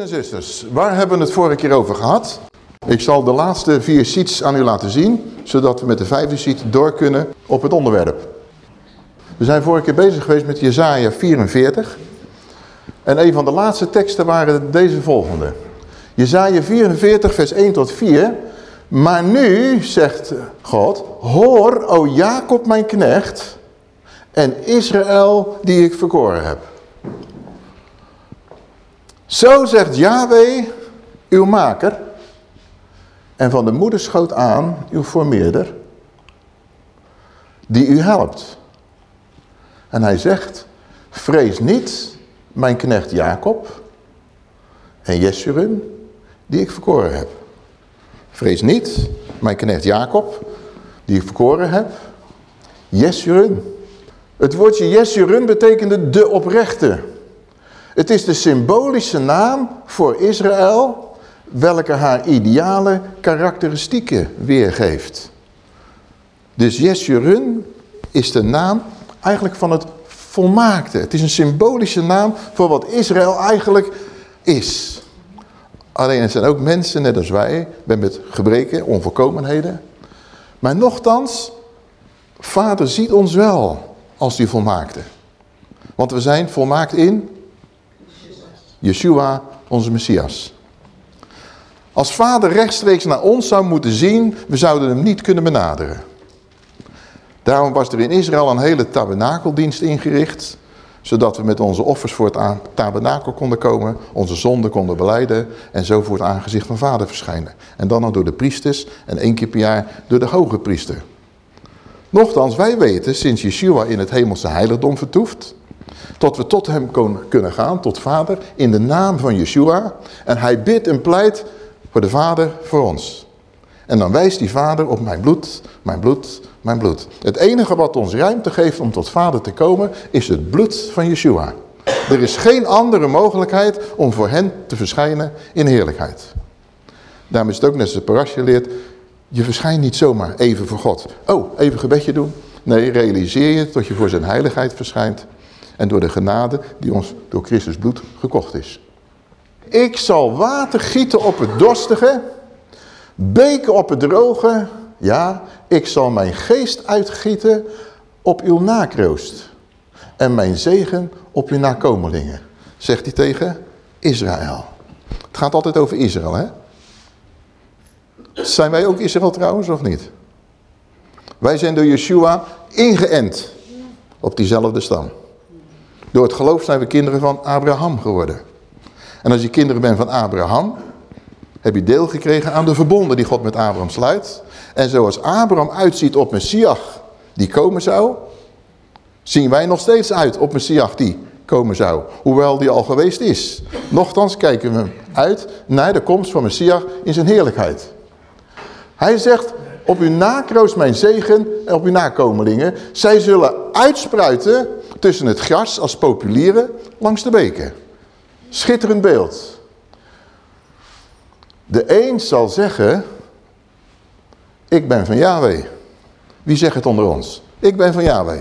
En zusters, waar hebben we het vorige keer over gehad? Ik zal de laatste vier sheets aan u laten zien, zodat we met de vijfde sheet door kunnen op het onderwerp. We zijn vorige keer bezig geweest met Jezaja 44. En een van de laatste teksten waren deze volgende. Jezaja 44 vers 1 tot 4. Maar nu, zegt God, hoor, o Jacob mijn knecht en Israël die ik verkoren heb. Zo zegt Yahweh, uw maker, en van de moederschoot aan, uw formeerder, die u helpt. En hij zegt, vrees niet mijn knecht Jacob en Jeshurun, die ik verkoren heb. Vrees niet mijn knecht Jacob, die ik verkoren heb. Jeshurun. Het woordje Jeshurun betekende de oprechte. Het is de symbolische naam voor Israël, welke haar ideale karakteristieken weergeeft. Dus Jeshurun is de naam eigenlijk van het volmaakte. Het is een symbolische naam voor wat Israël eigenlijk is. Alleen er zijn ook mensen, net als wij, met gebreken, onvolkomenheden. Maar nochtans, vader ziet ons wel als die volmaakte. Want we zijn volmaakt in Yeshua, onze Messias. Als vader rechtstreeks naar ons zou moeten zien, we zouden hem niet kunnen benaderen. Daarom was er in Israël een hele tabernakeldienst ingericht, zodat we met onze offers voor het tabernakel konden komen, onze zonden konden beleiden en zo voor het aangezicht van vader verschijnen. En dan nog door de priesters en één keer per jaar door de hoge priester. Nochtans, wij weten, sinds Yeshua in het hemelse heiligdom vertoeft, tot we tot hem kunnen gaan, tot vader, in de naam van Yeshua. En hij bidt en pleit voor de vader voor ons. En dan wijst die vader op mijn bloed, mijn bloed, mijn bloed. Het enige wat ons ruimte geeft om tot vader te komen, is het bloed van Yeshua. Er is geen andere mogelijkheid om voor hen te verschijnen in heerlijkheid. Daarom is het ook net als de parasje leert, je verschijnt niet zomaar even voor God. Oh, even gebedje doen. Nee, realiseer je tot je voor zijn heiligheid verschijnt. En door de genade die ons door Christus bloed gekocht is. Ik zal water gieten op het dorstige, beken op het droge. Ja, ik zal mijn geest uitgieten op uw nakroost. En mijn zegen op uw nakomelingen. Zegt hij tegen Israël. Het gaat altijd over Israël, hè? Zijn wij ook Israël trouwens, of niet? Wij zijn door Yeshua ingeënt op diezelfde stam. Door het geloof zijn we kinderen van Abraham geworden. En als je kinderen bent van Abraham, heb je deel gekregen aan de verbonden die God met Abraham sluit. En zoals Abraham uitziet op Messias die komen zou, zien wij nog steeds uit op Messias die komen zou. Hoewel die al geweest is. Nochtans kijken we uit naar de komst van Messias in zijn heerlijkheid. Hij zegt, op uw nakroos mijn zegen en op uw nakomelingen. Zij zullen uitspruiten tussen het gras als populieren langs de beken. Schitterend beeld. De een zal zeggen, ik ben van Yahweh. Wie zegt het onder ons? Ik ben van Yahweh.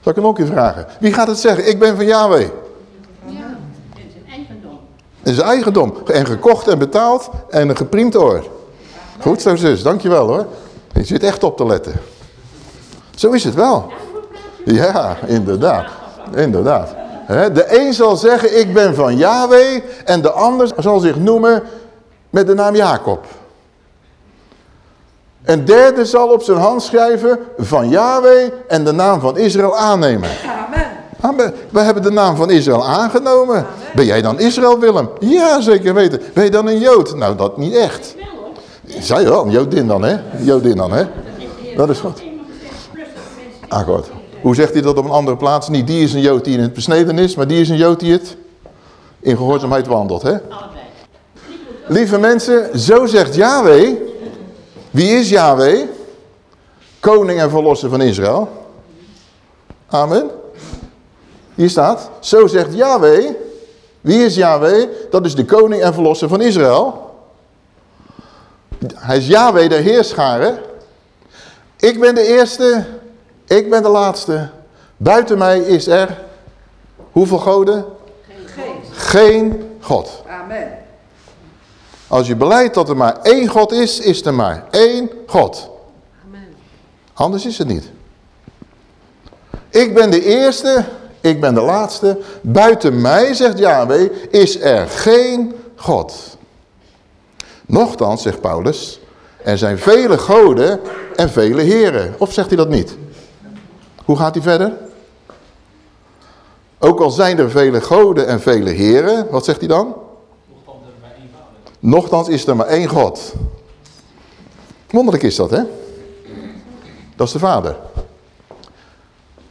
Zal ik hem ook vragen? Wie gaat het zeggen? Ik ben van Yahweh. Ja, het is zijn eigendom. Het is eigendom. En gekocht en betaald en een gepriemd oor. Goed zo zus, dankjewel hoor. Je zit echt op te letten. Zo is het wel. Ja, inderdaad. Inderdaad. De een zal zeggen, ik ben van Yahweh. En de ander zal zich noemen met de naam Jacob. Een derde zal op zijn hand schrijven van Yahweh en de naam van Israël aannemen. Amen. Amen. We hebben de naam van Israël aangenomen. Amen. Ben jij dan Israël, Willem? Ja, zeker weten. Ben je dan een Jood? Nou, dat niet echt. Zei je wel, een Jodin dan, hè? Jodin dan, hè? Dat is goed. Akkoord. Hoe zegt hij dat op een andere plaats? Niet die is een Jood die in het besneden is, maar die is een Jood die het in gehoorzaamheid wandelt. Hè? Lieve mensen, zo zegt Yahweh. Wie is Yahweh? Koning en verlosser van Israël. Amen. Hier staat, zo zegt Yahweh. Wie is Yahweh? Dat is de koning en verlosser van Israël. Hij is Yahweh de heerscharen. Ik ben de eerste ik ben de laatste. Buiten mij is er, hoeveel goden? Geen. geen God. Amen. Als je beleidt dat er maar één God is, is er maar één God. Amen. Anders is het niet. Ik ben de eerste, ik ben de laatste. Buiten mij, zegt Yahweh, is er geen God. Nochtans, zegt Paulus, er zijn vele goden en vele heren. Of zegt hij dat niet? Hoe gaat hij verder? Ook al zijn er vele goden en vele heren, wat zegt hij dan? Nochtans is er maar één God. Wonderlijk is dat, hè? Dat is de Vader.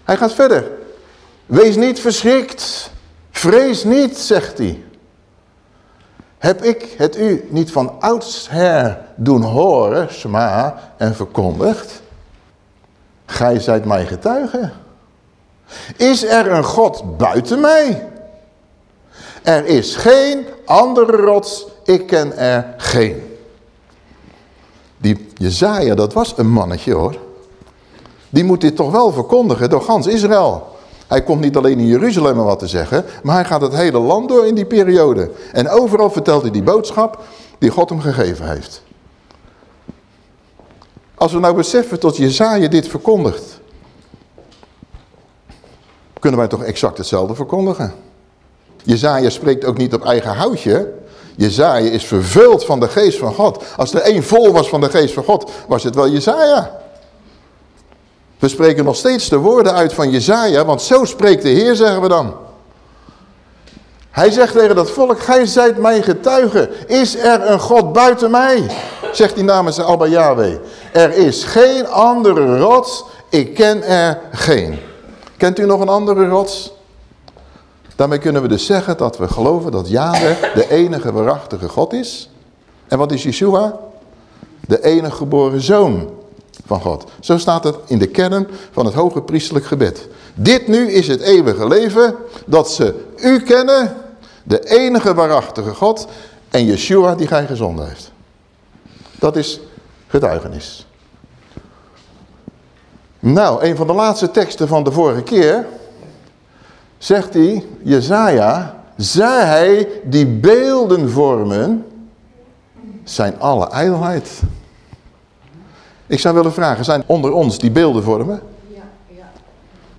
Hij gaat verder. Wees niet verschrikt. Vrees niet, zegt hij. Heb ik het u niet van oudsher doen horen, sma en verkondigd? Gij zijt mijn getuige. Is er een God buiten mij? Er is geen andere rots, ik ken er geen. Die Jezaja, dat was een mannetje hoor. Die moet dit toch wel verkondigen door gans Israël. Hij komt niet alleen in Jeruzalem wat te zeggen, maar hij gaat het hele land door in die periode. En overal vertelt hij die boodschap die God hem gegeven heeft. Als we nou beseffen tot Jezaja dit verkondigt, kunnen wij toch exact hetzelfde verkondigen. Jezaja spreekt ook niet op eigen houtje. Jezaja is vervuld van de geest van God. Als er één vol was van de geest van God, was het wel Jezaja. We spreken nog steeds de woorden uit van Jezaja, want zo spreekt de Heer, zeggen we dan. Hij zegt tegen dat volk, gij zijt mijn getuige. Is er een God buiten mij? Zegt hij namens Abba Yahweh. Er is geen andere rots, ik ken er geen. Kent u nog een andere rots? Daarmee kunnen we dus zeggen dat we geloven dat Yahweh de enige waarachtige God is. En wat is Yeshua? De enige geboren zoon van God. Zo staat het in de kern van het hoge priestelijk gebed. Dit nu is het eeuwige leven, dat ze u kennen, de enige waarachtige God, en Yeshua die gij gezonden heeft. Dat is getuigenis. Nou, een van de laatste teksten van de vorige keer, zegt hij, Jezaja, zij die beelden vormen, zijn alle ijdelheid. Ik zou willen vragen, zijn onder ons die beelden vormen? Ja, ja.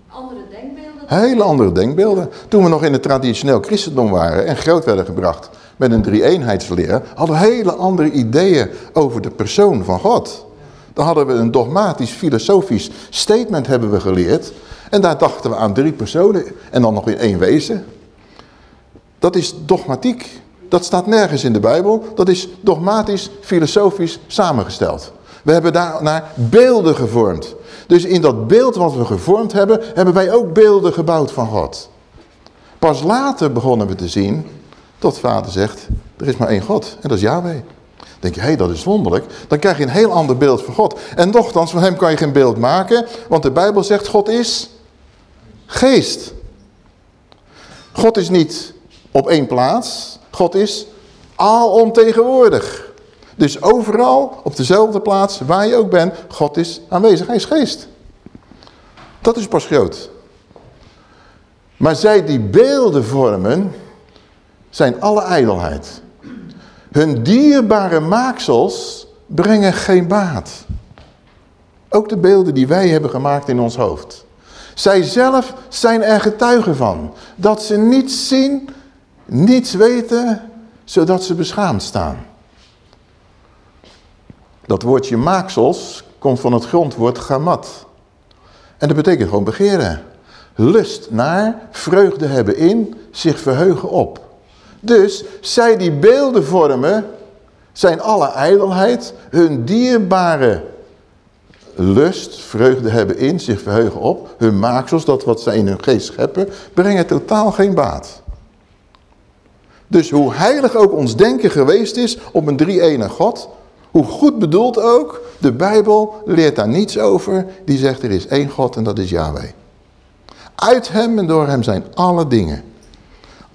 Andere denkbeelden? Hele andere denkbeelden. Toen we nog in het traditioneel christendom waren en groot werden gebracht met een drie-eenheidsleer, hadden hele andere ideeën over de persoon van God. Dan hadden we een dogmatisch, filosofisch statement hebben we geleerd. En daar dachten we aan drie personen en dan nog in één wezen. Dat is dogmatiek. Dat staat nergens in de Bijbel. Dat is dogmatisch, filosofisch samengesteld. We hebben daarnaar beelden gevormd. Dus in dat beeld wat we gevormd hebben, hebben wij ook beelden gebouwd van God. Pas later begonnen we te zien dat vader zegt, er is maar één God en dat is Yahweh. Dan denk je, hé, hey, dat is wonderlijk. Dan krijg je een heel ander beeld van God. En nogthans, van hem kan je geen beeld maken, want de Bijbel zegt, God is geest. God is niet op één plaats, God is alomtegenwoordig. Dus overal, op dezelfde plaats, waar je ook bent, God is aanwezig. Hij is geest. Dat is pas groot. Maar zij die beelden vormen, zijn alle ijdelheid. Hun dierbare maaksels brengen geen baat. Ook de beelden die wij hebben gemaakt in ons hoofd. Zij zelf zijn er getuigen van. Dat ze niets zien, niets weten, zodat ze beschaamd staan. Dat woordje maaksels komt van het grondwoord gamat. En dat betekent gewoon begeren. Lust naar, vreugde hebben in, zich verheugen op. Dus zij die beelden vormen, zijn alle ijdelheid, hun dierbare lust, vreugde hebben in, zich verheugen op. Hun maaksels, dat wat zij in hun geest scheppen, brengen totaal geen baat. Dus hoe heilig ook ons denken geweest is op een drie-ene God, hoe goed bedoeld ook, de Bijbel leert daar niets over. Die zegt er is één God en dat is Yahweh. Uit hem en door hem zijn alle dingen.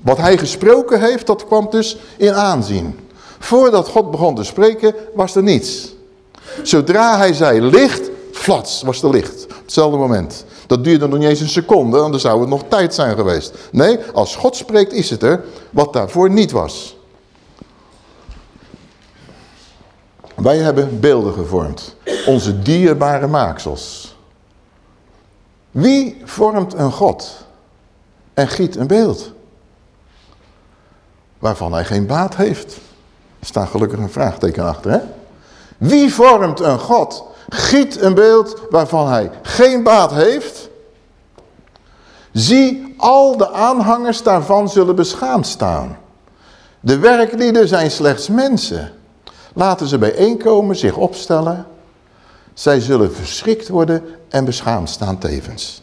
Wat hij gesproken heeft, dat kwam dus in aanzien. Voordat God begon te spreken, was er niets. Zodra hij zei licht, flats, was er licht. Hetzelfde moment. Dat duurde nog niet eens een seconde, dan zou het nog tijd zijn geweest. Nee, als God spreekt is het er, wat daarvoor niet was. Wij hebben beelden gevormd. Onze dierbare maaksels. Wie vormt een God en giet een beeld? Waarvan hij geen baat heeft. Er staat gelukkig een vraagteken achter, hè? Wie vormt een God, giet een beeld waarvan hij geen baat heeft? Zie, al de aanhangers daarvan zullen beschaamd staan. De werklieden zijn slechts mensen. Laten ze bijeenkomen, zich opstellen. Zij zullen verschrikt worden en beschaamd staan tevens.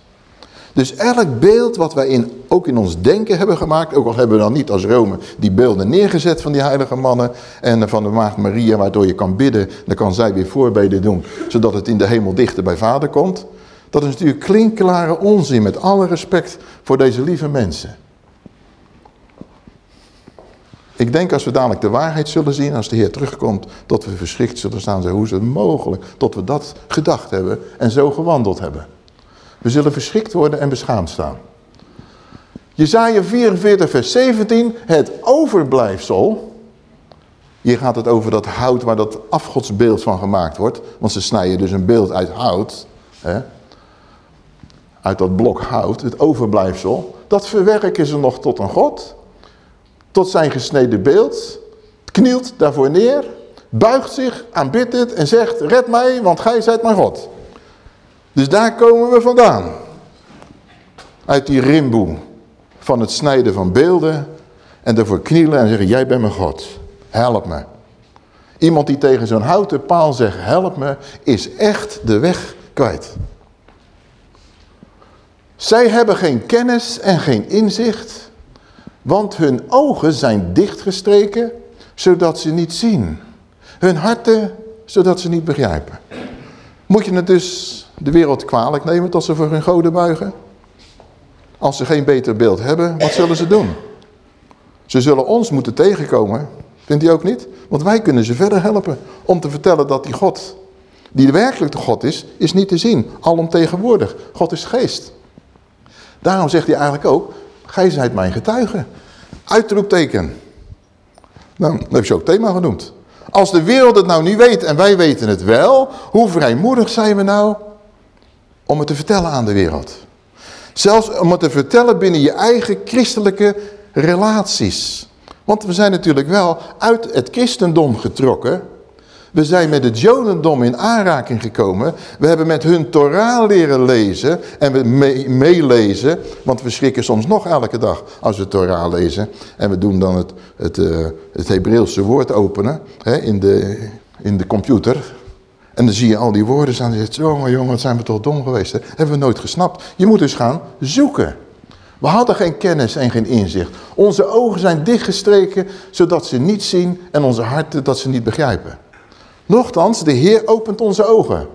Dus elk beeld wat wij in, ook in ons denken hebben gemaakt, ook al hebben we dan niet als Rome die beelden neergezet van die heilige mannen en van de maagd Maria, waardoor je kan bidden, dan kan zij weer voorbeden doen, zodat het in de hemel dichter bij vader komt. Dat is natuurlijk klinkklare onzin, met alle respect voor deze lieve mensen. Ik denk als we dadelijk de waarheid zullen zien, als de Heer terugkomt, dat we verschrikt zullen staan. Hoe is het mogelijk dat we dat gedacht hebben en zo gewandeld hebben? We zullen verschrikt worden en beschaamd staan. Jezaja 44 vers 17, het overblijfsel. Hier gaat het over dat hout waar dat afgodsbeeld van gemaakt wordt. Want ze snijden dus een beeld uit hout. Hè, uit dat blok hout, het overblijfsel. Dat verwerken ze nog tot een god tot zijn gesneden beeld, knielt daarvoor neer, buigt zich, aanbidt en zegt, red mij, want gij zijt mijn God. Dus daar komen we vandaan. Uit die rimboe van het snijden van beelden en ervoor knielen en zeggen, jij bent mijn God, help me. Iemand die tegen zo'n houten paal zegt, help me, is echt de weg kwijt. Zij hebben geen kennis en geen inzicht want hun ogen zijn dichtgestreken, zodat ze niet zien. Hun harten, zodat ze niet begrijpen. Moet je het dus de wereld kwalijk nemen tot ze voor hun goden buigen? Als ze geen beter beeld hebben, wat zullen ze doen? Ze zullen ons moeten tegenkomen, vindt u ook niet? Want wij kunnen ze verder helpen om te vertellen dat die God, die de werkelijke God is, is niet te zien. Alomtegenwoordig. God is geest. Daarom zegt hij eigenlijk ook, Gij zijt mijn getuige. Uitroepteken. Nou, dat heb je ook thema genoemd. Als de wereld het nou niet weet en wij weten het wel, hoe vrijmoedig zijn we nou om het te vertellen aan de wereld? Zelfs om het te vertellen binnen je eigen christelijke relaties. Want we zijn natuurlijk wel uit het christendom getrokken we zijn met het jodendom in aanraking gekomen. We hebben met hun Torah leren lezen en we meelezen. want we schrikken soms nog elke dag als we Torah lezen. En we doen dan het, het, uh, het Hebreeuwse woord openen hè, in, de, in de computer. En dan zie je al die woorden staan. En je zegt, jongen, jongen, wat zijn we toch dom geweest. Hebben we nooit gesnapt. Je moet dus gaan zoeken. We hadden geen kennis en geen inzicht. Onze ogen zijn dichtgestreken, zodat ze niet zien. En onze harten, dat ze niet begrijpen. Nochtans, de Heer opent onze ogen.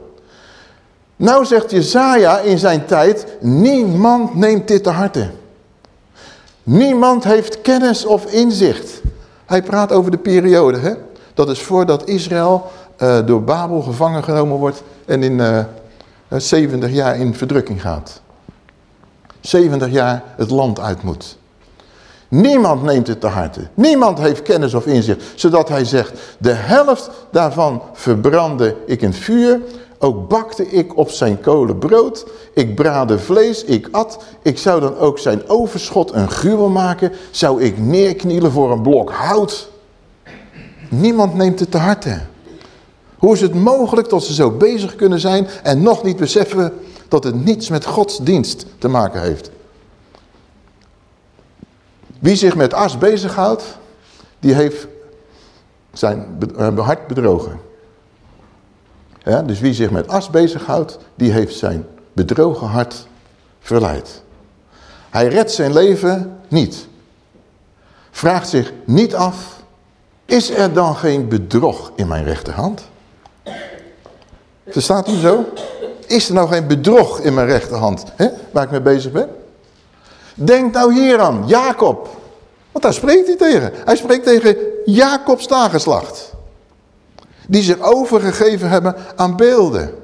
Nou zegt Jezaja in zijn tijd, niemand neemt dit te harte. Niemand heeft kennis of inzicht. Hij praat over de periode. Hè? Dat is voordat Israël uh, door Babel gevangen genomen wordt en in uh, eh, 70 jaar in verdrukking gaat. 70 jaar het land uit moet. Niemand neemt het te harte. Niemand heeft kennis of inzicht. Zodat hij zegt, de helft daarvan verbrandde ik in vuur. Ook bakte ik op zijn kolen brood. Ik braadde vlees, ik at. Ik zou dan ook zijn overschot een gruwel maken. Zou ik neerknielen voor een blok hout. Niemand neemt het te harte. Hoe is het mogelijk dat ze zo bezig kunnen zijn en nog niet beseffen dat het niets met Gods dienst te maken heeft? Wie zich met as bezighoudt, die heeft zijn eh, hart bedrogen. Ja, dus wie zich met as bezighoudt, die heeft zijn bedrogen hart verleid. Hij redt zijn leven niet. Vraagt zich niet af, is er dan geen bedrog in mijn rechterhand? Verstaat u zo? Is er nou geen bedrog in mijn rechterhand hè, waar ik mee bezig ben? Denk nou hier aan, Jacob. Want daar spreekt hij tegen. Hij spreekt tegen Jacobs nageslacht. Die zich overgegeven hebben aan beelden.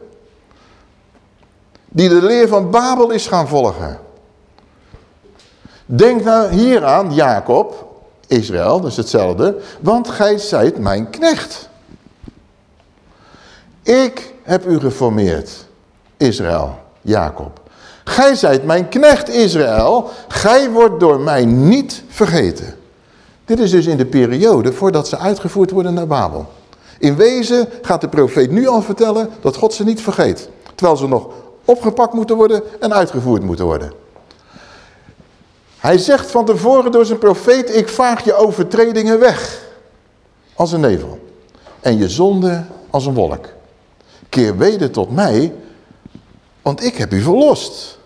Die de leer van Babel is gaan volgen. Denk nou hier aan Jacob, Israël, dat is hetzelfde. Want gij zijt mijn knecht. Ik heb u geformeerd, Israël, Jacob. Gij zijt mijn knecht Israël, gij wordt door mij niet vergeten. Dit is dus in de periode voordat ze uitgevoerd worden naar Babel. In wezen gaat de profeet nu al vertellen dat God ze niet vergeet. Terwijl ze nog opgepakt moeten worden en uitgevoerd moeten worden. Hij zegt van tevoren door zijn profeet, ik vaag je overtredingen weg. Als een nevel. En je zonde als een wolk. Keer weder tot mij, want ik heb u verlost.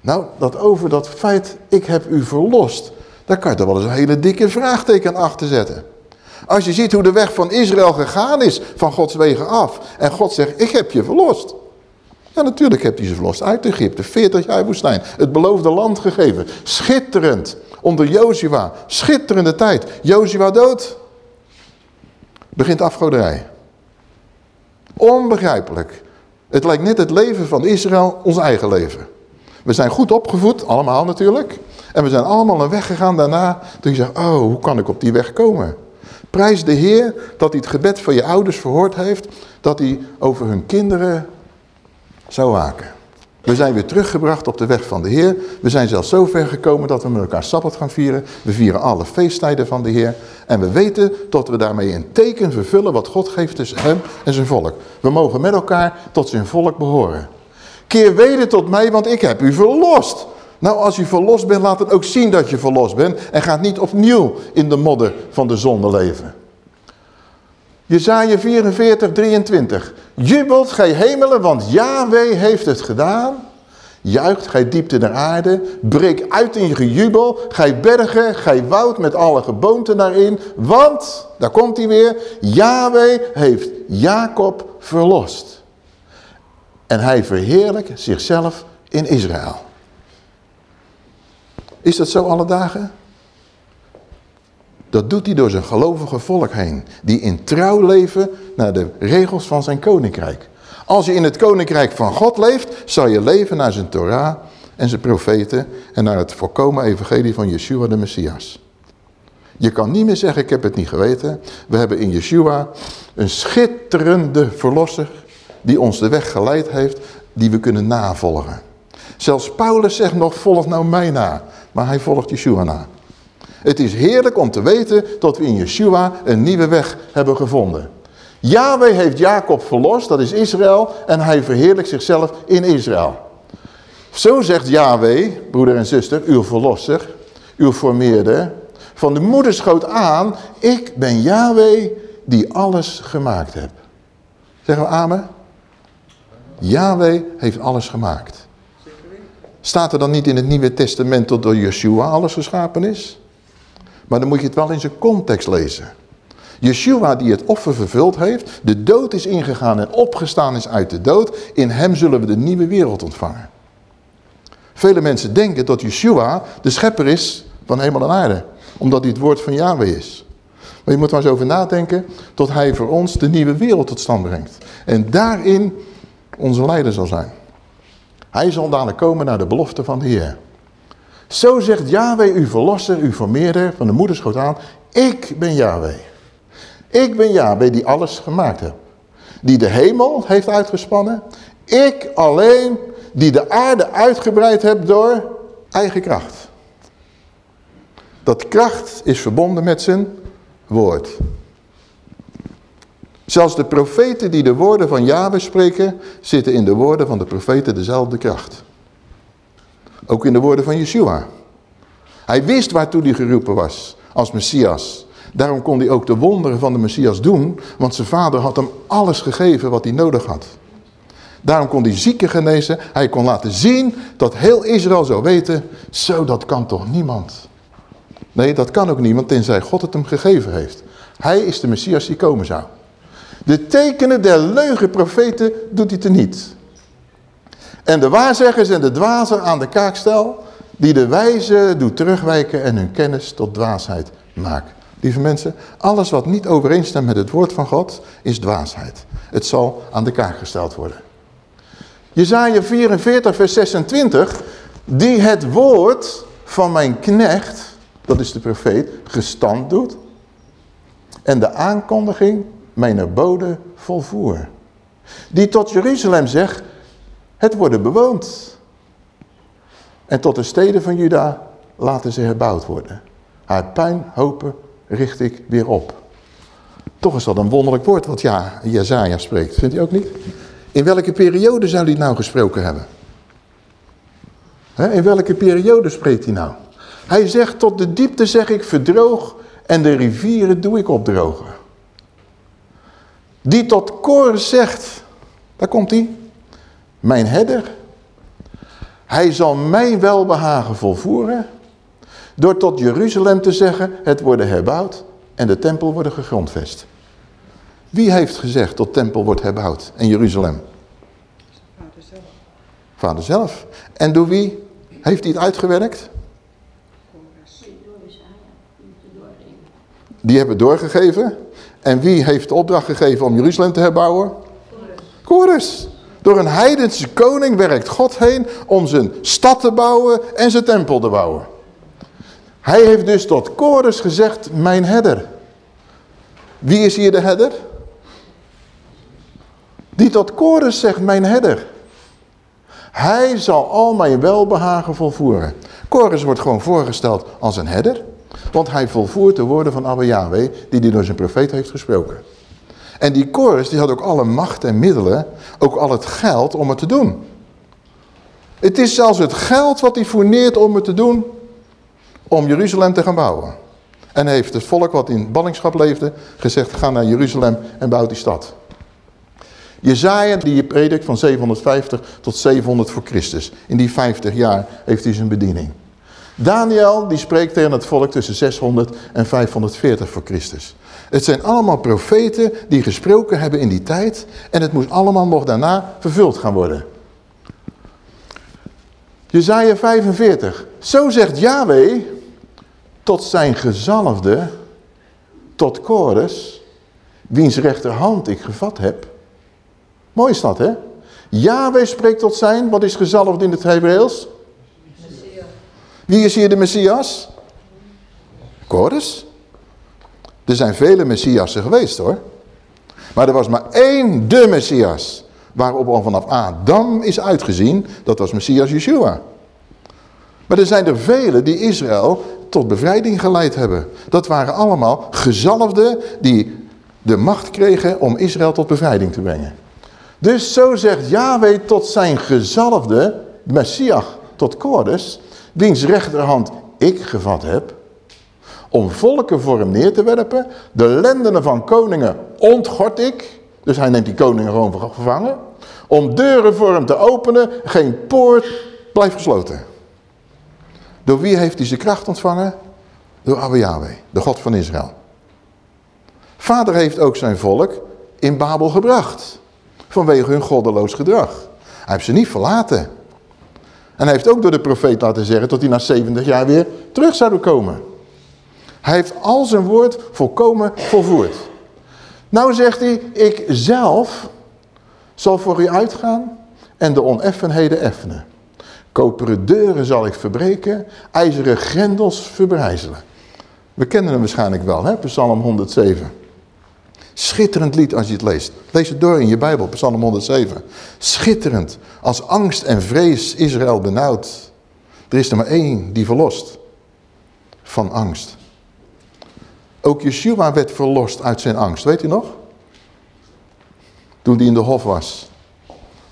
Nou, dat over dat feit, ik heb u verlost, daar kan je toch wel eens een hele dikke vraagteken achter zetten. Als je ziet hoe de weg van Israël gegaan is, van Gods wegen af. En God zegt, ik heb je verlost. Ja, natuurlijk hebt hij ze verlost uit Egypte. 40 jaar woestijn. Het beloofde land gegeven. Schitterend. Onder Jozua. Schitterende tijd. Jozua dood. Begint afgoderij. Onbegrijpelijk. Het lijkt net het leven van Israël ons eigen leven. We zijn goed opgevoed, allemaal natuurlijk. En we zijn allemaal een weg gegaan daarna. Toen je zegt, oh, hoe kan ik op die weg komen? Prijs de Heer dat hij het gebed van je ouders verhoord heeft. Dat hij over hun kinderen zou waken. We zijn weer teruggebracht op de weg van de Heer. We zijn zelfs zo ver gekomen dat we met elkaar Sabbat gaan vieren. We vieren alle feesttijden van de Heer. En we weten dat we daarmee een teken vervullen wat God geeft tussen hem en zijn volk. We mogen met elkaar tot zijn volk behoren. Keer weder tot mij, want ik heb u verlost. Nou, als u verlost bent, laat het ook zien dat je verlost bent. En gaat niet opnieuw in de modder van de zonde leven. Jezaja 44, 23. Jubelt gij hemelen, want Yahweh heeft het gedaan. Juicht gij diepte der aarde, breek uit in je gejubel, gij bergen, gij woud met alle geboomte daarin. Want, daar komt hij weer, Yahweh heeft Jacob verlost. En hij verheerlijkt zichzelf in Israël. Is dat zo alle dagen? Dat doet hij door zijn gelovige volk heen. Die in trouw leven naar de regels van zijn koninkrijk. Als je in het koninkrijk van God leeft, zal je leven naar zijn Torah en zijn profeten. En naar het volkomen evangelie van Yeshua de Messias. Je kan niet meer zeggen, ik heb het niet geweten. We hebben in Yeshua een schitterende verlosser die ons de weg geleid heeft, die we kunnen navolgen. Zelfs Paulus zegt nog, volg nou mij na. Maar hij volgt Yeshua na. Het is heerlijk om te weten dat we in Yeshua een nieuwe weg hebben gevonden. Yahweh heeft Jacob verlost, dat is Israël, en hij verheerlijkt zichzelf in Israël. Zo zegt Yahweh, broeder en zuster, uw verlosser, uw formeerder, van de moederschoot aan, ik ben Yahweh die alles gemaakt heb. Zeggen we amen? Yahweh heeft alles gemaakt. Staat er dan niet in het Nieuwe Testament dat door Yeshua alles geschapen is? Maar dan moet je het wel in zijn context lezen. Yeshua die het offer vervuld heeft, de dood is ingegaan en opgestaan is uit de dood. In hem zullen we de nieuwe wereld ontvangen. Vele mensen denken dat Yeshua de schepper is van hemel en aarde. Omdat hij het woord van Yahweh is. Maar je moet maar eens over nadenken tot hij voor ons de nieuwe wereld tot stand brengt. En daarin onze leider zal zijn. Hij zal dadelijk komen naar de belofte van de Heer. Zo zegt Yahweh, uw verlosser, uw vermeerder van de moederschoot aan. Ik ben Yahweh. Ik ben Yahweh die alles gemaakt heb. Die de hemel heeft uitgespannen. Ik alleen die de aarde uitgebreid heb door eigen kracht. Dat kracht is verbonden met zijn woord. Zelfs de profeten die de woorden van Yahweh spreken, zitten in de woorden van de profeten dezelfde kracht. Ook in de woorden van Yeshua. Hij wist waartoe hij geroepen was als Messias. Daarom kon hij ook de wonderen van de Messias doen, want zijn vader had hem alles gegeven wat hij nodig had. Daarom kon hij zieken genezen. Hij kon laten zien dat heel Israël zou weten, zo dat kan toch niemand. Nee, dat kan ook niemand, tenzij God het hem gegeven heeft. Hij is de Messias die komen zou. De tekenen der leugenprofeten doet hij teniet. En de waarzeggers en de dwazen aan de kaakstel, die de wijze doet terugwijken en hun kennis tot dwaasheid maakt. Lieve mensen, alles wat niet overeenstemt met het woord van God, is dwaasheid. Het zal aan de kaak gesteld worden. Jezaja 44 vers 26, die het woord van mijn knecht, dat is de profeet, gestand doet en de aankondiging mijn bode volvoer. Die tot Jeruzalem zegt, het worden bewoond. En tot de steden van Juda laten ze herbouwd worden. Haar puinhopen richt ik weer op. Toch is dat een wonderlijk woord wat ja, Jezaja spreekt. Vindt u ook niet? In welke periode zou hij nou gesproken hebben? in welke periode spreekt hij nou? Hij zegt, tot de diepte zeg ik verdroog en de rivieren doe ik opdrogen. Die tot koor zegt, daar komt hij, mijn herder. Hij zal mijn welbehagen volvoeren door tot Jeruzalem te zeggen, het worden herbouwd en de tempel worden gegrondvest. Wie heeft gezegd dat tempel wordt herbouwd in Jeruzalem? Vader zelf. Vader zelf. En door wie heeft hij het uitgewerkt? Die hebben doorgegeven. En wie heeft de opdracht gegeven om Jeruzalem te herbouwen? Kores. Door een heidense koning werkt God heen om zijn stad te bouwen en zijn tempel te bouwen. Hij heeft dus tot Kores gezegd, mijn herder. Wie is hier de herder? Die tot Kores zegt, mijn herder. Hij zal al mijn welbehagen volvoeren. Kores wordt gewoon voorgesteld als een herder. Want hij volvoert de woorden van Abba Yahweh die hij door zijn profeet heeft gesproken. En die Kores die had ook alle macht en middelen, ook al het geld om het te doen. Het is zelfs het geld wat hij fourneert om het te doen, om Jeruzalem te gaan bouwen. En heeft het volk wat in ballingschap leefde gezegd, ga naar Jeruzalem en bouw die stad. Jezaja die predikt van 750 tot 700 voor Christus. In die 50 jaar heeft hij zijn bediening. Daniel die spreekt tegen het volk tussen 600 en 540 voor Christus. Het zijn allemaal profeten die gesproken hebben in die tijd. En het moest allemaal nog daarna vervuld gaan worden. Jezaja 45. Zo zegt Yahweh tot zijn gezalfde, tot Kores, wiens rechterhand ik gevat heb. Mooi is dat, hè? Yahweh spreekt tot zijn, wat is gezalfd in het Hebreeuws? Wie is hier de Messias? Kores. Er zijn vele Messiassen geweest hoor. Maar er was maar één de Messias. Waarop al vanaf Adam is uitgezien. Dat was Messias Yeshua. Maar er zijn er vele die Israël tot bevrijding geleid hebben. Dat waren allemaal gezalfden die de macht kregen om Israël tot bevrijding te brengen. Dus zo zegt Yahweh tot zijn gezalfde, Messias, tot Kodes, wiens rechterhand ik gevat heb, om volken voor hem neer te werpen. De lendenen van koningen ontgort ik. Dus hij neemt die koningen gewoon gevangen. Om deuren voor hem te openen. Geen poort blijft gesloten. Door wie heeft hij zijn kracht ontvangen? Door Abba Yahweh, de God van Israël. Vader heeft ook zijn volk in Babel gebracht. Vanwege hun goddeloos gedrag. Hij heeft ze niet verlaten. En hij heeft ook door de profeet laten zeggen dat hij na 70 jaar weer terug zou komen. Hij heeft al zijn woord volkomen volvoerd. Nou zegt hij, ik zelf zal voor u uitgaan en de oneffenheden effenen. Koperen deuren zal ik verbreken, ijzeren grendels verbrijzelen. We kennen hem waarschijnlijk wel, hè? Psalm 107. Schitterend lied als je het leest. Lees het door in je Bijbel, Psalm 107. Schitterend. Als angst en vrees Israël benauwd. Er is er maar één die verlost. Van angst. Ook Yeshua werd verlost uit zijn angst. Weet u nog? Toen hij in de hof was.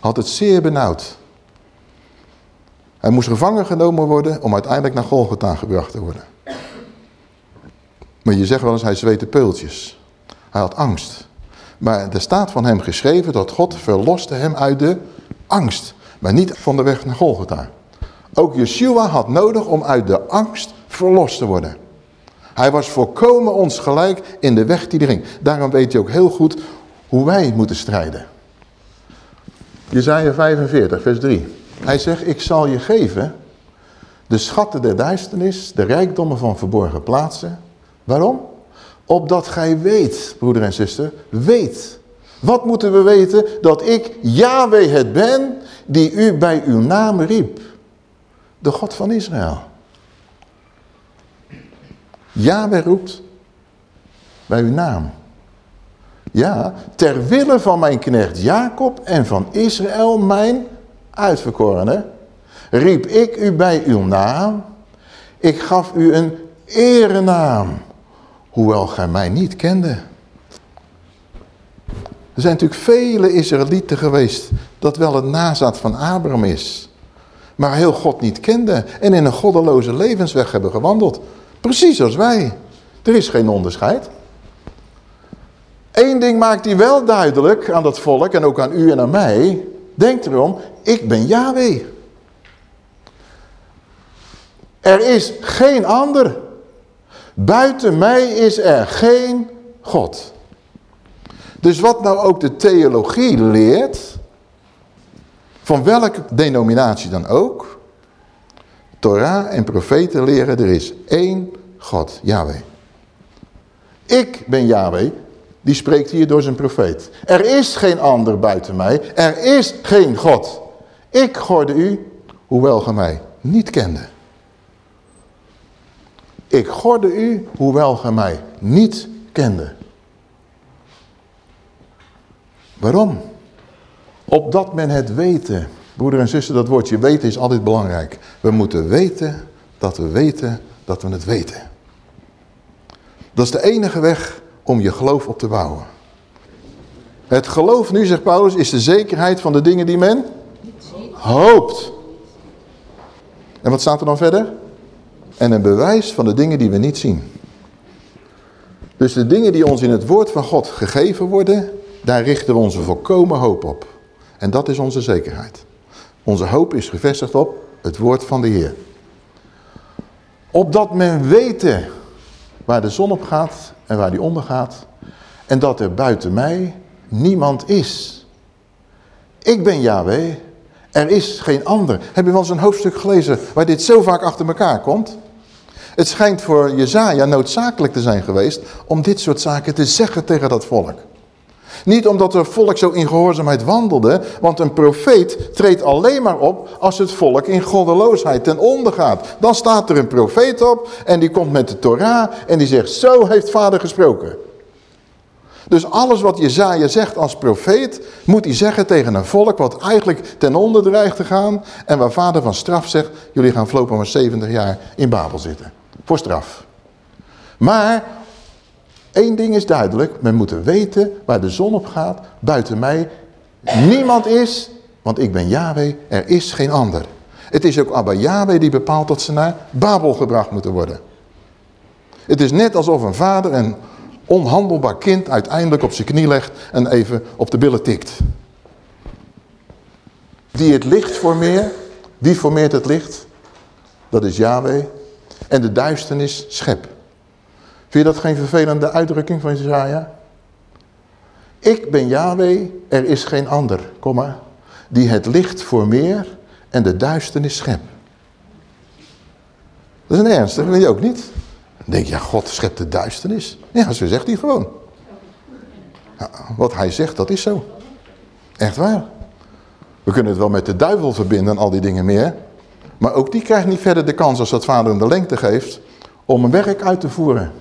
Had het zeer benauwd. Hij moest gevangen genomen worden om uiteindelijk naar Golgotha gebracht te worden. Maar je zegt wel eens, hij zweette peultjes. Hij had angst. Maar er staat van hem geschreven dat God verloste hem uit de angst. Maar niet van de weg naar Golgotha. Ook Yeshua had nodig om uit de angst verlost te worden. Hij was volkomen ons gelijk in de weg die er ging. Daarom weet je ook heel goed hoe wij moeten strijden. Jezaja 45 vers 3. Hij zegt, ik zal je geven de schatten der duisternis, de rijkdommen van verborgen plaatsen. Waarom? Opdat gij weet, broeder en zuster, weet. Wat moeten we weten? Dat ik Yahweh het ben, die u bij uw naam riep. De God van Israël. Yahweh roept bij uw naam. Ja, ter wille van mijn knecht Jacob en van Israël, mijn uitverkorene, riep ik u bij uw naam. Ik gaf u een erenaam, hoewel gij mij niet kende. Er zijn natuurlijk vele Israëlieten geweest dat wel het nazaat van Abraham is. Maar heel God niet kende en in een goddeloze levensweg hebben gewandeld. Precies als wij. Er is geen onderscheid. Eén ding maakt hij wel duidelijk aan dat volk en ook aan u en aan mij. Denk erom, ik ben Yahweh. Er is geen ander. Buiten mij is er geen God. Dus wat nou ook de theologie leert, van welke denominatie dan ook, Torah en profeten leren, er is één God, Yahweh. Ik ben Yahweh, die spreekt hier door zijn profeet. Er is geen ander buiten mij, er is geen God. Ik gorde u, hoewel ge mij niet kende. Ik gorde u, hoewel ge mij niet kende. Waarom? Opdat men het weten. Broeder en zuster, dat woordje weten is altijd belangrijk. We moeten weten dat we weten dat we het weten. Dat is de enige weg om je geloof op te bouwen. Het geloof nu, zegt Paulus, is de zekerheid van de dingen die men hoopt. En wat staat er dan verder? En een bewijs van de dingen die we niet zien. Dus de dingen die ons in het woord van God gegeven worden, daar richten we onze volkomen hoop op. En dat is onze zekerheid. Onze hoop is gevestigd op het woord van de Heer. Opdat men weten waar de zon op gaat en waar die ondergaat. En dat er buiten mij niemand is. Ik ben Yahweh. Er is geen ander. Heb je wel eens een hoofdstuk gelezen waar dit zo vaak achter elkaar komt? Het schijnt voor Jezaja noodzakelijk te zijn geweest om dit soort zaken te zeggen tegen dat volk. Niet omdat het volk zo in gehoorzaamheid wandelde, want een profeet treedt alleen maar op als het volk in goddeloosheid ten onder gaat. Dan staat er een profeet op en die komt met de Torah en die zegt, zo heeft vader gesproken. Dus alles wat Jezaja zegt als profeet, moet hij zeggen tegen een volk wat eigenlijk ten onder dreigt te gaan. En waar vader van straf zegt, jullie gaan voorlopig maar 70 jaar in Babel zitten. Voor straf. Maar Eén ding is duidelijk, men moet weten waar de zon op gaat, buiten mij niemand is, want ik ben Yahweh, er is geen ander. Het is ook Abba Yahweh die bepaalt dat ze naar Babel gebracht moeten worden. Het is net alsof een vader een onhandelbaar kind uiteindelijk op zijn knie legt en even op de billen tikt. Die het licht formeert, wie formeert het licht? Dat is Yahweh. En de duisternis schep. Vind je dat geen vervelende uitdrukking van Jezaja? Ik ben Yahweh, er is geen ander, die het licht formeer en de duisternis schep. Dat is een ernstig, vind je ook niet? Dan denk je, ja, God schept de duisternis. Ja, zo zegt hij gewoon. Wat hij zegt, dat is zo. Echt waar. We kunnen het wel met de duivel verbinden en al die dingen meer. Maar ook die krijgt niet verder de kans als dat vader hem de lengte geeft om een werk uit te voeren.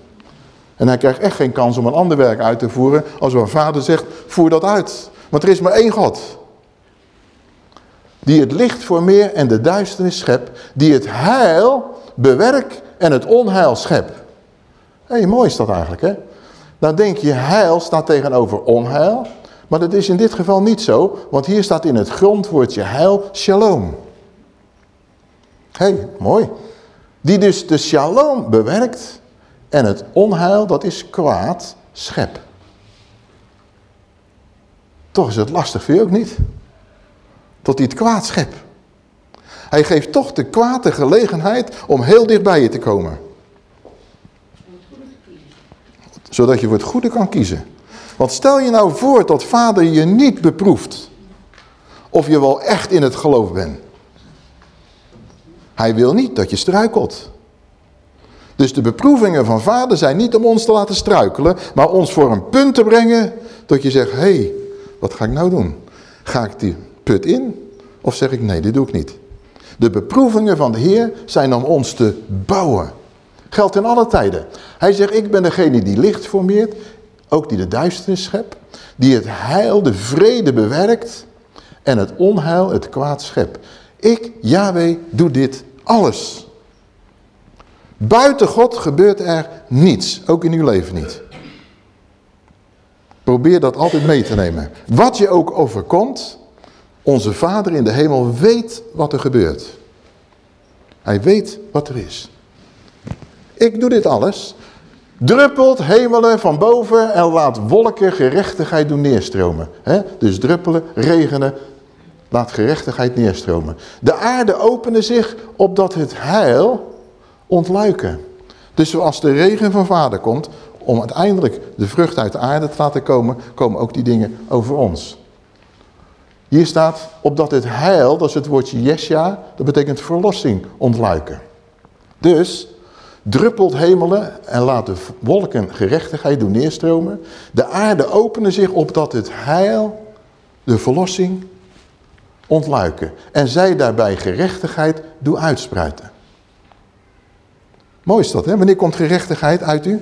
En hij krijgt echt geen kans om een ander werk uit te voeren als een vader zegt, voer dat uit. Want er is maar één God. Die het licht voor meer en de duisternis schept. Die het heil bewerkt en het onheil schept. Hé, hey, mooi is dat eigenlijk hè. Dan denk je heil staat tegenover onheil. Maar dat is in dit geval niet zo. Want hier staat in het grondwoordje heil shalom. Hé, hey, mooi. Die dus de shalom bewerkt en het onheil, dat is kwaad, schep. Toch is het lastig, vind je ook niet? Tot hij het kwaad schep. Hij geeft toch de kwaad de gelegenheid om heel dicht bij je te komen. Zodat je voor het goede kan kiezen. Want stel je nou voor dat vader je niet beproeft. Of je wel echt in het geloof bent. Hij wil niet dat je struikelt. Dus de beproevingen van vader zijn niet om ons te laten struikelen, maar ons voor een punt te brengen dat je zegt, hé, hey, wat ga ik nou doen? Ga ik die put in Of zeg ik, nee, dit doe ik niet. De beproevingen van de Heer zijn om ons te bouwen. Geldt in alle tijden. Hij zegt, ik ben degene die licht formeert, ook die de duisternis schept, die het heil, de vrede bewerkt en het onheil, het kwaad schept. Ik, Yahweh, doe dit alles. Buiten God gebeurt er niets, ook in uw leven niet. Probeer dat altijd mee te nemen. Wat je ook overkomt, onze Vader in de hemel weet wat er gebeurt. Hij weet wat er is. Ik doe dit alles. Druppelt hemelen van boven en laat wolken gerechtigheid doen neerstromen. Dus druppelen, regenen, laat gerechtigheid neerstromen. De aarde opende zich opdat het heil ontluiken. Dus zoals de regen van vader komt, om uiteindelijk de vrucht uit de aarde te laten komen, komen ook die dingen over ons. Hier staat, opdat het heil, dat is het woordje Jesja, dat betekent verlossing, ontluiken. Dus, druppelt hemelen en laat de wolken gerechtigheid doen neerstromen. De aarde openen zich opdat het heil, de verlossing, ontluiken. En zij daarbij gerechtigheid doen uitspruiten. Mooi is dat, hè? Wanneer komt gerechtigheid uit u?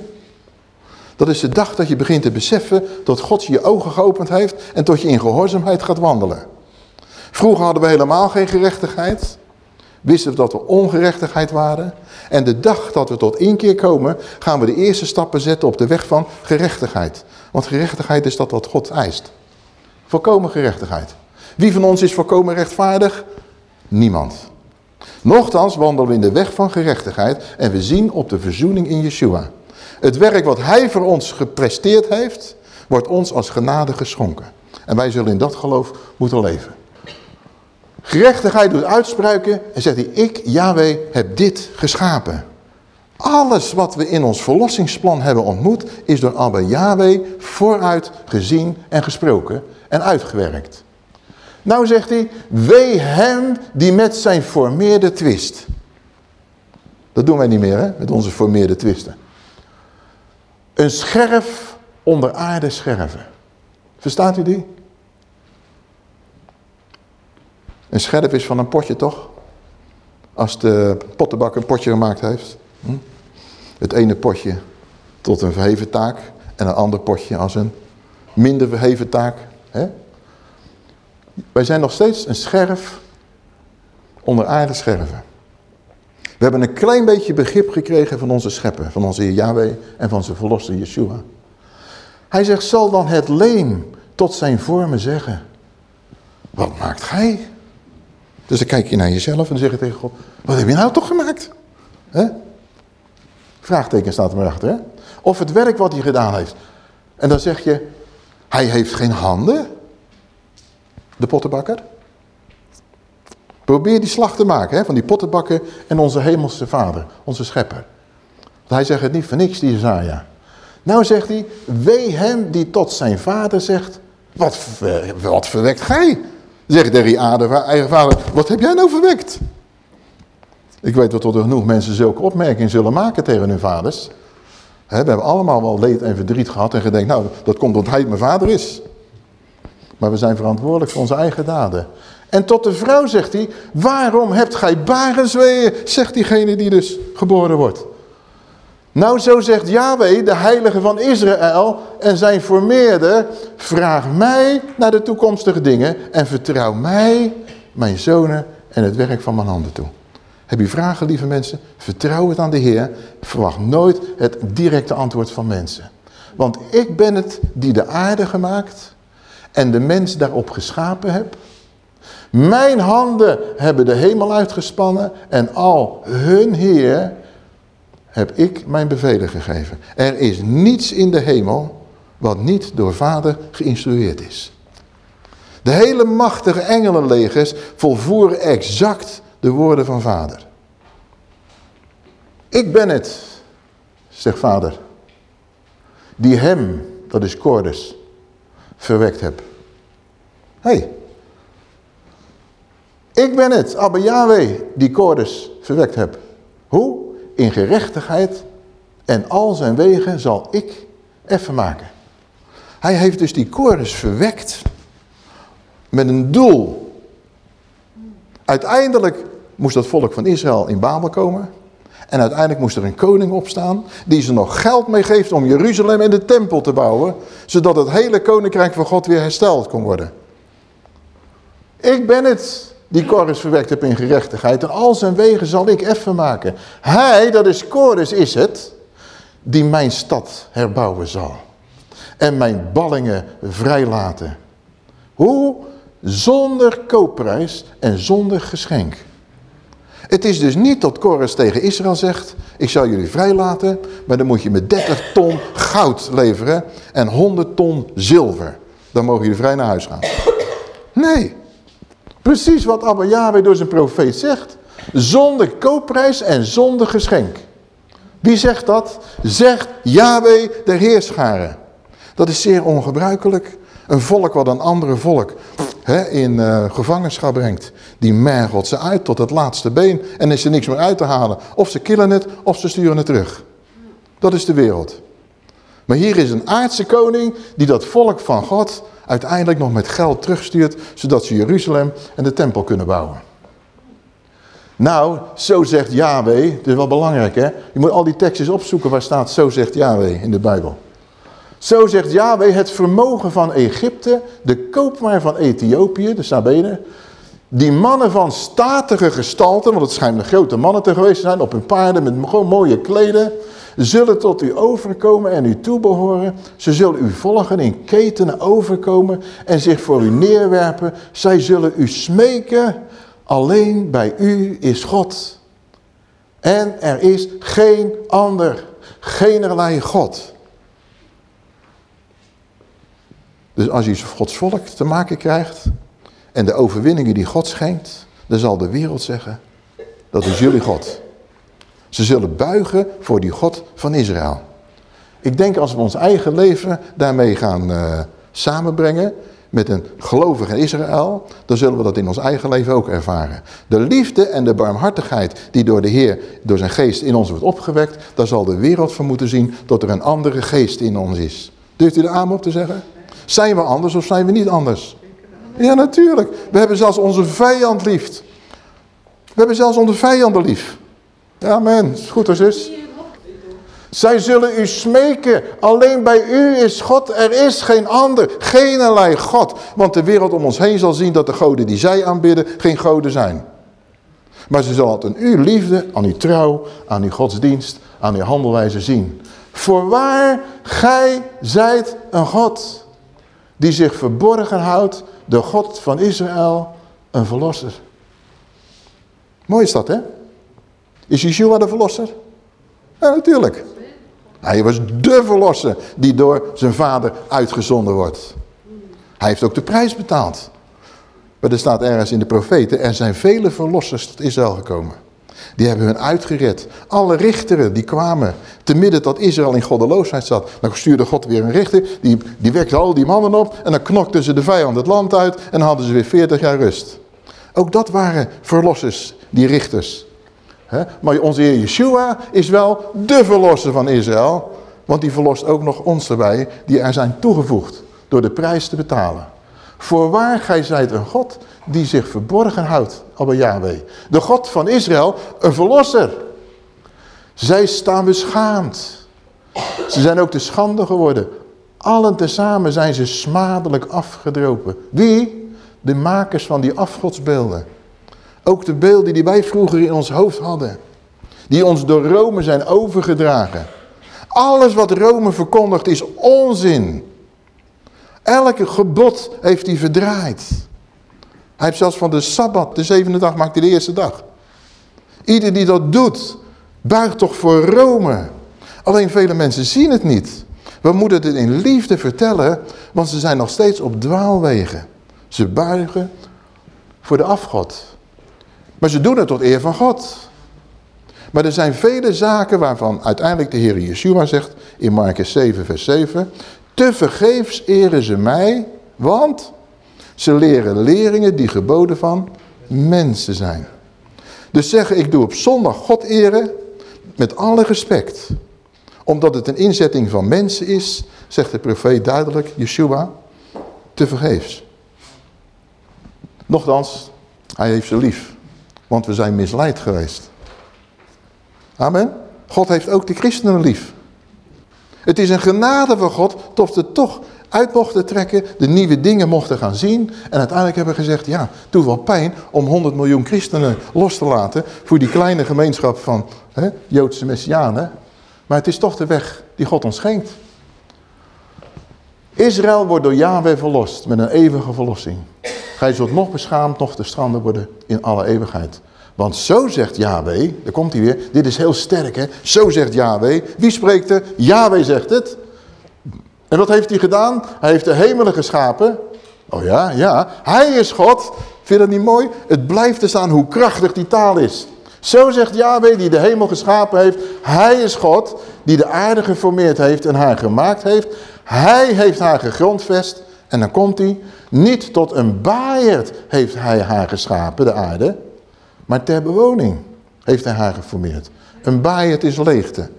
Dat is de dag dat je begint te beseffen dat God je ogen geopend heeft en tot je in gehoorzaamheid gaat wandelen. Vroeger hadden we helemaal geen gerechtigheid. Wisten we dat we ongerechtigheid waren. En de dag dat we tot inkeer komen, gaan we de eerste stappen zetten op de weg van gerechtigheid. Want gerechtigheid is dat wat God eist. Volkomen gerechtigheid. Wie van ons is volkomen rechtvaardig? Niemand. Nochtans wandelen we in de weg van gerechtigheid en we zien op de verzoening in Yeshua. Het werk wat hij voor ons gepresteerd heeft, wordt ons als genade geschonken. En wij zullen in dat geloof moeten leven. Gerechtigheid doet uitspraken en zegt hij, ik, Yahweh, heb dit geschapen. Alles wat we in ons verlossingsplan hebben ontmoet, is door Abba Yahweh vooruit gezien en gesproken en uitgewerkt. Nou zegt hij, wee hem die met zijn formeerde twist. Dat doen wij niet meer, hè, met onze formeerde twisten. Een scherf onder aarde scherven. Verstaat u die? Een scherf is van een potje, toch? Als de pottenbak een potje gemaakt heeft. Hm? Het ene potje tot een verheven taak en een ander potje als een minder verheven taak. Hè? Wij zijn nog steeds een scherf onder aarde scherven. We hebben een klein beetje begrip gekregen van onze schepper, van onze Heer Yahweh en van zijn verlosser Yeshua. Hij zegt, zal dan het leem tot zijn vormen zeggen, wat maakt gij? Dus dan kijk je naar jezelf en zeg je tegen God, wat heb je nou toch gemaakt? Vraagteken staat er maar achter. Hè? Of het werk wat hij gedaan heeft. En dan zeg je, hij heeft geen handen de pottenbakker. Probeer die slag te maken hè, van die pottenbakker en onze hemelse vader, onze schepper. Want hij zegt het niet voor niks, die Jezaja. Nou zegt hij, wee hem die tot zijn vader zegt, wat, wat verwekt gij? Zegt de eigen vader, wat heb jij nou verwekt? Ik weet tot er genoeg mensen zulke opmerkingen zullen maken tegen hun vaders. we hebben allemaal wel leed en verdriet gehad en gedacht, nou, dat komt omdat hij mijn vader is. Maar we zijn verantwoordelijk voor onze eigen daden. En tot de vrouw zegt hij, waarom hebt gij barensweeën, zegt diegene die dus geboren wordt. Nou zo zegt Yahweh, de heilige van Israël en zijn formeerder, vraag mij naar de toekomstige dingen en vertrouw mij, mijn zonen en het werk van mijn handen toe. Heb je vragen, lieve mensen? Vertrouw het aan de Heer. Verwacht nooit het directe antwoord van mensen. Want ik ben het die de aarde gemaakt en de mens daarop geschapen heb. Mijn handen hebben de hemel uitgespannen en al hun Heer heb ik mijn bevelen gegeven. Er is niets in de hemel wat niet door vader geïnstrueerd is. De hele machtige engelenlegers volvoeren exact de woorden van vader. Ik ben het, zegt vader, die hem, dat is Cordus, verwekt heb. Hé, hey, ik ben het, Abba Yahweh, die Cordus verwekt heb. Hoe? In gerechtigheid en al zijn wegen zal ik even maken. Hij heeft dus die Cordus verwekt met een doel. Uiteindelijk moest dat volk van Israël in Babel komen. En uiteindelijk moest er een koning opstaan die ze nog geld meegeeft om Jeruzalem en de tempel te bouwen. Zodat het hele koninkrijk van God weer hersteld kon worden. Ik ben het die Chorus verwekt heb in gerechtigheid. En al zijn wegen zal ik effen maken. Hij, dat is Chorus, is het, die mijn stad herbouwen zal. En mijn ballingen vrijlaten. Hoe? Zonder koopprijs en zonder geschenk. Het is dus niet dat Kores tegen Israël zegt, ik zal jullie vrijlaten, maar dan moet je me 30 ton goud leveren en 100 ton zilver. Dan mogen jullie vrij naar huis gaan. Nee, precies wat Abba Yahweh door zijn profeet zegt. Zonder koopprijs en zonder geschenk. Wie zegt dat? Zegt Yahweh de Heerscharen. Dat is zeer ongebruikelijk. Een volk wat een andere volk in uh, gevangenschap brengt. Die mergelt ze uit tot het laatste been en is er niks meer uit te halen. Of ze killen het, of ze sturen het terug. Dat is de wereld. Maar hier is een aardse koning die dat volk van God uiteindelijk nog met geld terugstuurt, zodat ze Jeruzalem en de tempel kunnen bouwen. Nou, zo zegt Yahweh, dat is wel belangrijk hè. Je moet al die tekstjes opzoeken waar staat zo zegt Yahweh in de Bijbel. Zo zegt Yahweh het vermogen van Egypte, de koopwaar van Ethiopië, de Sabenen. Die mannen van statige gestalten, want het schijnen grote mannen te geweest zijn, op hun paarden met gewoon mooie kleden, zullen tot u overkomen en u toebehoren. Ze zullen u volgen, in ketenen overkomen en zich voor u neerwerpen. Zij zullen u smeken, alleen bij u is God. En er is geen ander, geen God. Dus als je Gods volk te maken krijgt en de overwinningen die God schenkt, dan zal de wereld zeggen, dat is jullie God. Ze zullen buigen voor die God van Israël. Ik denk als we ons eigen leven daarmee gaan uh, samenbrengen met een gelovige Israël, dan zullen we dat in ons eigen leven ook ervaren. De liefde en de barmhartigheid die door de Heer, door zijn geest in ons wordt opgewekt, daar zal de wereld van moeten zien dat er een andere geest in ons is. Durft u de amen op te zeggen? Zijn we anders of zijn we niet anders? Ja, natuurlijk. We hebben zelfs onze vijand lief. We hebben zelfs onze vijanden lief. Amen. Goed als is. Zij zullen u smeken. Alleen bij u is God. Er is geen ander. Geen allerlei God. Want de wereld om ons heen zal zien dat de goden die zij aanbidden geen goden zijn. Maar ze zal het aan uw liefde, aan uw trouw, aan uw godsdienst, aan uw handelwijze zien. Voorwaar, gij zijt een God die zich verborgen houdt, de God van Israël, een verlosser. Mooi is dat, hè? Is Yeshua de verlosser? Ja, natuurlijk. Hij was de verlosser die door zijn vader uitgezonden wordt. Hij heeft ook de prijs betaald. Maar er staat ergens in de profeten, er zijn vele verlossers tot Israël gekomen. Die hebben hun uitgered. Alle richteren die kwamen te midden dat Israël in goddeloosheid zat. Dan stuurde God weer een richter, die, die wekte al die mannen op en dan knokten ze de vijand het land uit en hadden ze weer 40 jaar rust. Ook dat waren verlossers, die richters. Maar onze Heer Yeshua is wel de verlosser van Israël. Want die verlost ook nog ons erbij, die er zijn toegevoegd door de prijs te betalen. Voorwaar gij zijt een God die zich verborgen houdt, Abba Yahweh. De God van Israël, een verlosser. Zij staan beschaamd. Ze zijn ook te schande geworden. Allen tezamen zijn ze smadelijk afgedropen. Wie? De makers van die afgodsbeelden. Ook de beelden die wij vroeger in ons hoofd hadden. Die ons door Rome zijn overgedragen. Alles wat Rome verkondigt is onzin. Elke gebod heeft hij verdraaid. Hij heeft zelfs van de Sabbat, de zevende dag, maakt hij de eerste dag. Ieder die dat doet, buigt toch voor Rome. Alleen vele mensen zien het niet. We moeten het in liefde vertellen, want ze zijn nog steeds op dwaalwegen. Ze buigen voor de afgod. Maar ze doen het tot eer van God. Maar er zijn vele zaken waarvan uiteindelijk de Heer Yeshua zegt in Marcus 7 vers 7. Te vergeefs eren ze mij, want ze leren leringen die geboden van mensen zijn. Dus zeggen, ik doe op zondag God eren met alle respect. Omdat het een inzetting van mensen is, zegt de profeet duidelijk, Yeshua, te vergeefs. Nochtans, hij heeft ze lief. Want we zijn misleid geweest. Amen. God heeft ook de christenen lief. Het is een genade van God tot we toch uit mochten trekken, de nieuwe dingen mochten gaan zien. En uiteindelijk hebben we gezegd, ja, doet wel pijn om 100 miljoen christenen los te laten voor die kleine gemeenschap van hè, Joodse messianen. Maar het is toch de weg die God ons schenkt. Israël wordt door Yahweh verlost met een eeuwige verlossing. Gij zult nog beschaamd, nog te stranden worden in alle eeuwigheid. Want zo zegt Yahweh, daar komt hij weer, dit is heel sterk hè, zo zegt Yahweh. Wie spreekt er? Yahweh zegt het. En wat heeft hij gedaan? Hij heeft de hemelen geschapen. Oh ja, ja, hij is God. Vind je dat niet mooi? Het blijft te staan hoe krachtig die taal is. Zo zegt Yahweh die de hemel geschapen heeft. Hij is God die de aarde geformeerd heeft en haar gemaakt heeft. Hij heeft haar gegrondvest. En dan komt hij. Niet tot een baaierd heeft hij haar geschapen, de aarde. Maar ter bewoning heeft hij haar geformeerd. Een baaierd is leegte.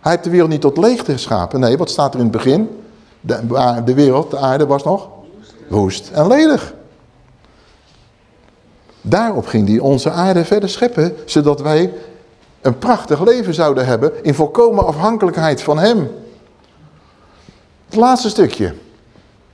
Hij heeft de wereld niet tot leegte geschapen. Nee, wat staat er in het begin? De, de wereld, de aarde was nog woest en ledig. Daarop ging hij onze aarde verder scheppen, zodat wij een prachtig leven zouden hebben in volkomen afhankelijkheid van hem. Het laatste stukje.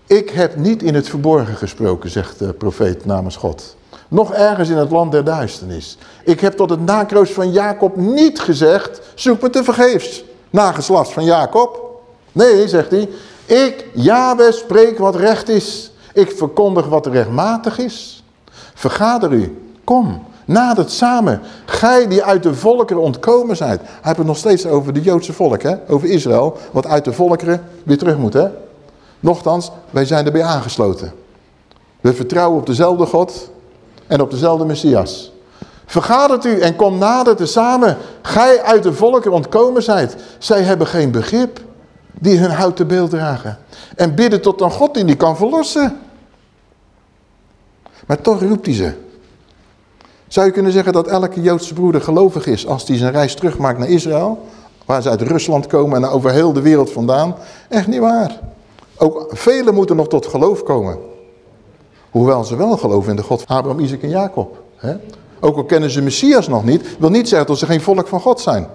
Ik heb niet in het verborgen gesproken, zegt de profeet namens God. Nog ergens in het land der duisternis. Ik heb tot het nakroos van Jacob niet gezegd, zoek me te vergeefs. Nageslacht van Jacob. Nee, zegt hij, ik, Yahweh, spreek wat recht is. Ik verkondig wat rechtmatig is. Vergader u, kom, nadert samen. Gij die uit de volkeren ontkomen zijt. Hij heeft het nog steeds over de Joodse volk, hè? over Israël. Wat uit de volkeren weer terug moet. Hè? Nochtans, wij zijn erbij aangesloten. We vertrouwen op dezelfde God en op dezelfde Messias. Vergadert u en kom nader te samen. Gij uit de volken ontkomen zijt. Zij hebben geen begrip die hun houten beeld dragen. En bidden tot een God die die kan verlossen. Maar toch roept hij ze. Zou je kunnen zeggen dat elke Joodse broeder gelovig is als hij zijn reis terugmaakt naar Israël? Waar ze uit Rusland komen en over heel de wereld vandaan. Echt niet waar. Ook velen moeten nog tot geloof komen. Hoewel ze wel geloven in de God van Abraham, Isaac en Jacob. Ook al kennen ze Messias nog niet, wil niet zeggen dat ze geen volk van God zijn.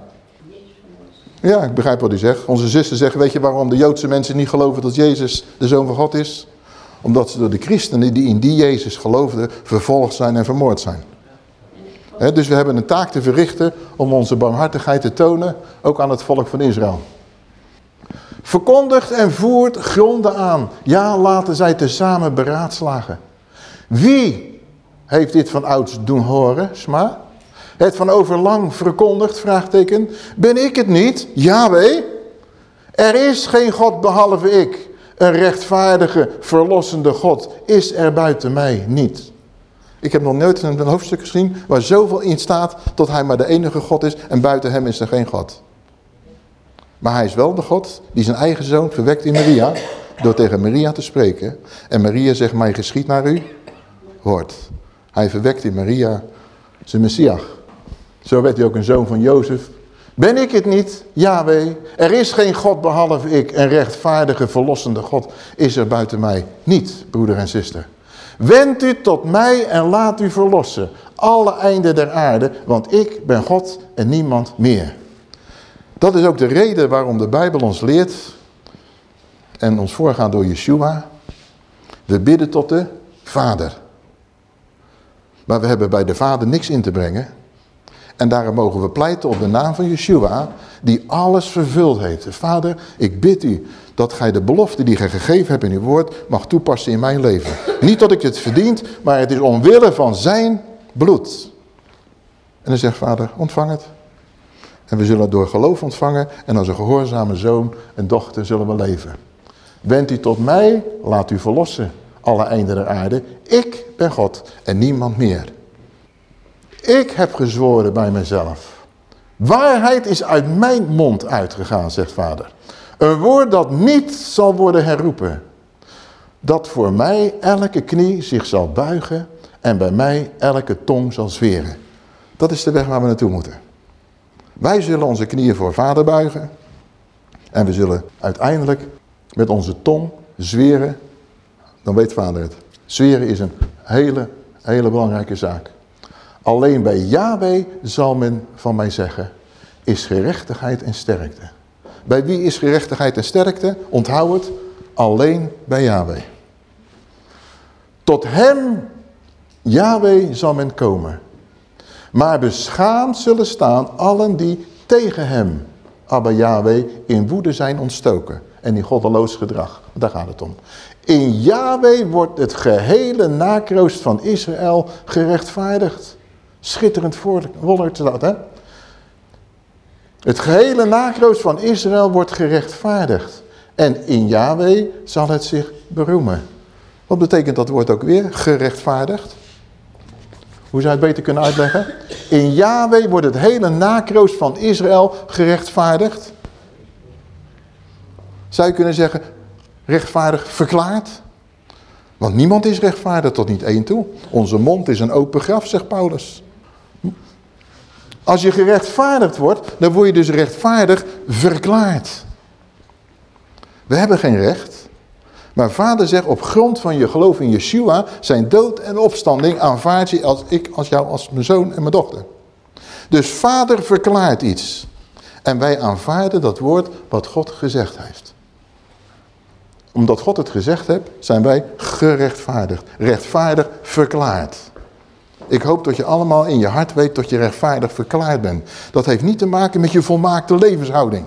Ja, ik begrijp wat u zegt. Onze zuster zegt, weet je waarom de Joodse mensen niet geloven dat Jezus de Zoon van God is? Omdat ze door de christenen die in die Jezus geloofden, vervolgd zijn en vermoord zijn. dus we hebben een taak te verrichten om onze barmhartigheid te tonen, ook aan het volk van Israël. Verkondigt en voert gronden aan. Ja, laten zij tezamen beraadslagen. Wie heeft dit van ouds doen horen, Sma? Het van overlang verkondigd, vraagteken. Ben ik het niet, Yahweh? Er is geen God behalve ik. Een rechtvaardige, verlossende God is er buiten mij niet. Ik heb nog nooit een hoofdstuk gezien waar zoveel in staat tot hij maar de enige God is en buiten hem is er geen God. Maar hij is wel de God die zijn eigen zoon verwekt in Maria door tegen Maria te spreken. En Maria zegt, mij geschiet naar u, hoort. Hij verwekt in Maria zijn Messias. Zo werd hij ook een zoon van Jozef. Ben ik het niet, Yahweh? Er is geen God behalve ik. Een rechtvaardige, verlossende God is er buiten mij niet, broeder en zuster. Wend u tot mij en laat u verlossen. Alle einden der aarde, want ik ben God en niemand meer. Dat is ook de reden waarom de Bijbel ons leert en ons voorgaan door Yeshua. We bidden tot de Vader. Maar we hebben bij de Vader niks in te brengen. En daarom mogen we pleiten op de naam van Yeshua, die alles vervuld heeft. Vader, ik bid u dat gij de belofte die gij gegeven hebt in uw woord, mag toepassen in mijn leven. Niet dat ik het verdient, maar het is omwille van zijn bloed. En dan zegt vader, ontvang het. En we zullen door geloof ontvangen en als een gehoorzame zoon en dochter zullen we leven. Wend u tot mij, laat u verlossen, alle einden der aarde. Ik ben God en niemand meer. Ik heb gezworen bij mezelf. Waarheid is uit mijn mond uitgegaan, zegt vader. Een woord dat niet zal worden herroepen. Dat voor mij elke knie zich zal buigen en bij mij elke tong zal zweren. Dat is de weg waar we naartoe moeten. Wij zullen onze knieën voor vader buigen. En we zullen uiteindelijk met onze tong zweren. Dan weet vader het. Zweren is een hele, hele belangrijke zaak. Alleen bij Yahweh zal men van mij zeggen, is gerechtigheid en sterkte. Bij wie is gerechtigheid en sterkte? Onthoud het, alleen bij Yahweh. Tot hem, Yahweh, zal men komen. Maar beschaamd zullen staan allen die tegen hem, Abba Yahweh, in woede zijn ontstoken. En in goddeloos gedrag. Daar gaat het om. In Yahweh wordt het gehele nakroost van Israël gerechtvaardigd. Schitterend woord dat, hè? Het gehele nakroost van Israël wordt gerechtvaardigd. En in Yahweh zal het zich beroemen. Wat betekent dat woord ook weer? Gerechtvaardigd. Hoe zou je het beter kunnen uitleggen? In Yahweh wordt het hele nakroost van Israël gerechtvaardigd. Zou je kunnen zeggen, rechtvaardig verklaard? Want niemand is rechtvaardig tot niet één toe. Onze mond is een open graf, zegt Paulus. Als je gerechtvaardigd wordt, dan word je dus rechtvaardig verklaard. We hebben geen recht. Maar vader zegt, op grond van je geloof in Yeshua, zijn dood en opstanding aanvaard je als ik, als jou, als mijn zoon en mijn dochter. Dus vader verklaart iets. En wij aanvaarden dat woord wat God gezegd heeft. Omdat God het gezegd heeft, zijn wij gerechtvaardigd. Rechtvaardig verklaard. Ik hoop dat je allemaal in je hart weet dat je rechtvaardig verklaard bent. Dat heeft niet te maken met je volmaakte levenshouding.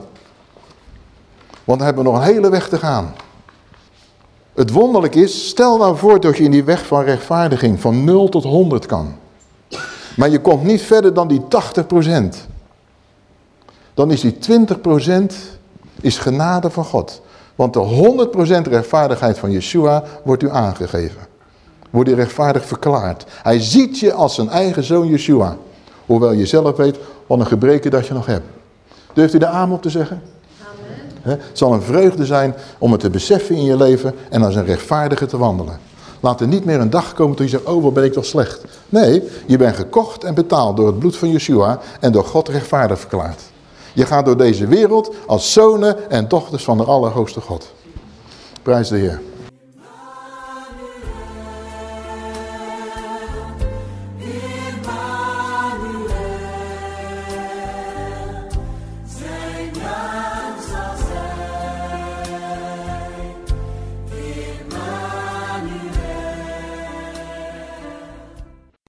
Want we hebben nog een hele weg te gaan. Het wonderlijk is, stel nou voor dat je in die weg van rechtvaardiging van 0 tot 100 kan. Maar je komt niet verder dan die 80%. Dan is die 20% is genade van God. Want de 100% rechtvaardigheid van Yeshua wordt u aangegeven. Wordt u rechtvaardig verklaard. Hij ziet je als zijn eigen zoon Yeshua. Hoewel je zelf weet wat een gebreken dat je nog hebt. Durft u de amen op te zeggen? Het zal een vreugde zijn om het te beseffen in je leven en als een rechtvaardige te wandelen. Laat er niet meer een dag komen dat je zegt, oh wat ben ik toch slecht. Nee, je bent gekocht en betaald door het bloed van Yeshua en door God rechtvaardig verklaard. Je gaat door deze wereld als zonen en dochters van de Allerhoogste God. Prijs de Heer.